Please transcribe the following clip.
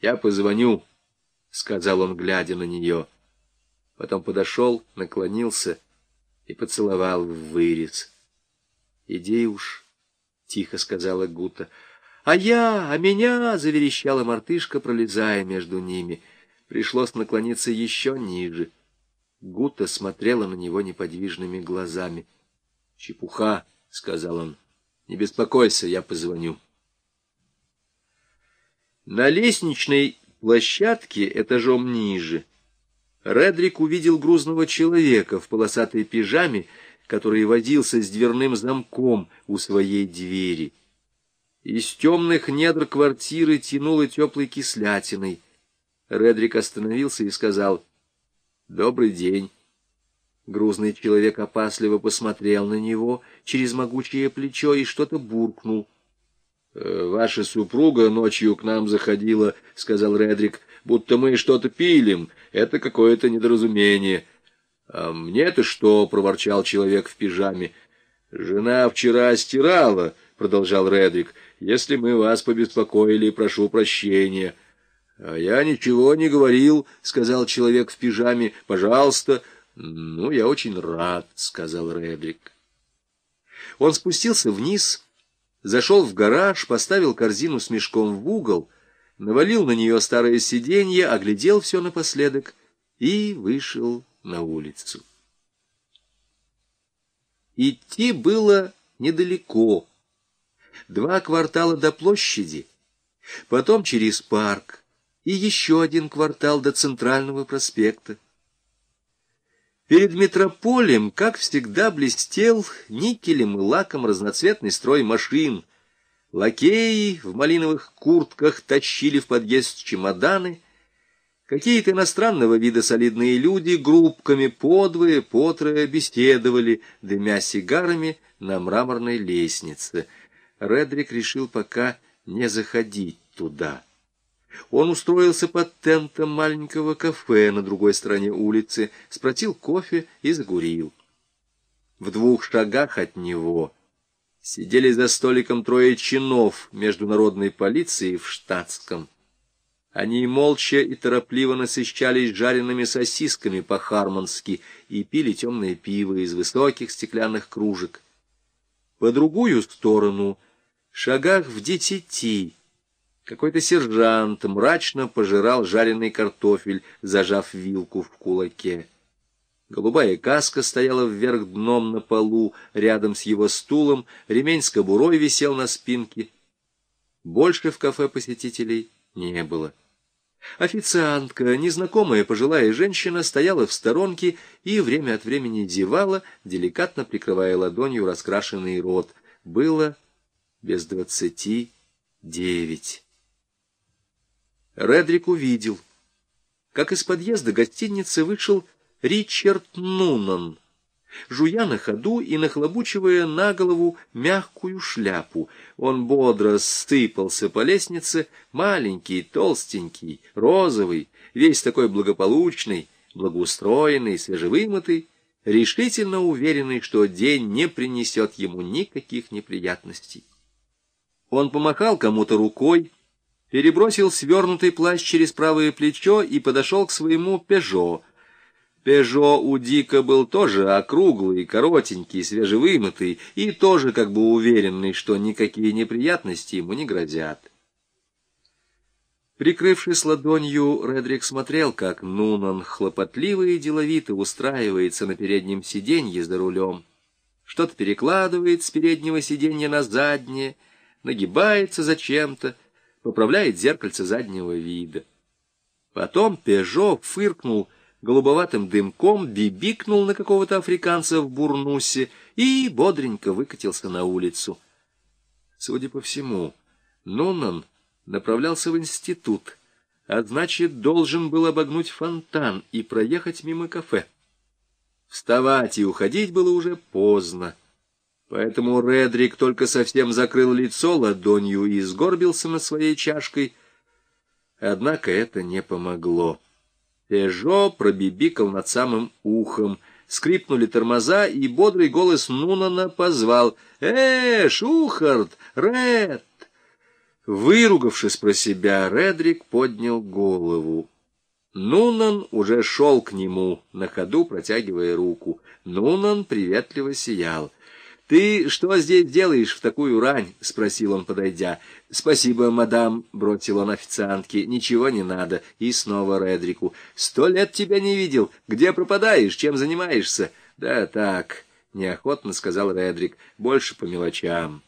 Я позвоню, — сказал он, глядя на нее. Потом подошел, наклонился и поцеловал в вырез. — Иди уж, — тихо сказала Гута. — А я, а меня, — заверещала мартышка, пролезая между ними. Пришлось наклониться еще ниже. Гута смотрела на него неподвижными глазами. — Чепуха, — сказал он. — Не беспокойся, я позвоню. На лестничной площадке этажом ниже Редрик увидел грузного человека в полосатой пижаме, который водился с дверным замком у своей двери. Из темных недр квартиры тянуло теплой кислятиной. Редрик остановился и сказал «Добрый день». Грузный человек опасливо посмотрел на него через могучее плечо и что-то буркнул. Э, «Ваша супруга ночью к нам заходила, — сказал Редрик, — будто мы что-то пилим. Это какое-то недоразумение». «А мне-то что?» — проворчал человек в пижаме. «Жена вчера стирала», — продолжал Редрик. «Если мы вас побеспокоили, прошу прощения». «А я ничего не говорил», — сказал человек в пижаме. «Пожалуйста». «Ну, я очень рад», — сказал Редрик. Он спустился вниз зашел в гараж, поставил корзину с мешком в угол, навалил на нее старое сиденье, оглядел все напоследок и вышел на улицу. Идти было недалеко. Два квартала до площади, потом через парк и еще один квартал до центрального проспекта. Перед метрополем, как всегда, блестел никелем и лаком разноцветный строй машин. Лакеи в малиновых куртках тащили в подъезд чемоданы. Какие-то иностранного вида солидные люди группками подвое, потрое беседовали, дымя сигарами на мраморной лестнице. Редрик решил пока не заходить туда. Он устроился под тентом маленького кафе на другой стороне улицы, спросил кофе и закурил. В двух шагах от него сидели за столиком трое чинов международной полиции в штатском. Они молча и торопливо насыщались жареными сосисками по-хармански и пили темное пиво из высоких стеклянных кружек. По другую сторону, шагах в десяти, какой-то сержант мрачно пожирал жареный картофель, зажав вилку в кулаке. Голубая каска стояла вверх дном на полу, рядом с его стулом, ремень с кобурой висел на спинке. Больше в кафе посетителей не было. Официантка, незнакомая пожилая женщина, стояла в сторонке и время от времени зевала, деликатно прикрывая ладонью раскрашенный рот. Было без двадцати девять. Редрик увидел, как из подъезда гостиницы вышел Ричард Нунан, жуя на ходу и нахлобучивая на голову мягкую шляпу. Он бодро стыпался по лестнице, маленький, толстенький, розовый, весь такой благополучный, благоустроенный, свежевымытый, решительно уверенный, что день не принесет ему никаких неприятностей. Он помахал кому-то рукой, перебросил свернутый плащ через правое плечо и подошел к своему «Пежо». «Пежо» у Дика был тоже округлый, коротенький, свежевымытый и тоже как бы уверенный, что никакие неприятности ему не грозят. Прикрывшись ладонью, Редрик смотрел, как Нунан хлопотливо и деловито устраивается на переднем сиденье за рулем, что-то перекладывает с переднего сиденья на заднее, нагибается зачем-то, поправляет зеркальце заднего вида. Потом Пежо фыркнул голубоватым дымком, бибикнул на какого-то африканца в бурнусе и бодренько выкатился на улицу. Судя по всему, Нунан направлялся в институт, а значит, должен был обогнуть фонтан и проехать мимо кафе. Вставать и уходить было уже поздно. Поэтому Редрик только совсем закрыл лицо ладонью и сгорбился над своей чашкой. Однако это не помогло. Пежо пробибикал над самым ухом. Скрипнули тормоза, и бодрый голос Нунана позвал «Э, Шухард! Ред!» Выругавшись про себя, Редрик поднял голову. Нунан уже шел к нему, на ходу протягивая руку. Нунан приветливо сиял. «Ты что здесь делаешь в такую рань?» — спросил он, подойдя. «Спасибо, мадам», — бросил он официантке. «Ничего не надо». И снова Редрику. «Сто лет тебя не видел. Где пропадаешь? Чем занимаешься?» «Да так», — неохотно сказал Редрик. «Больше по мелочам».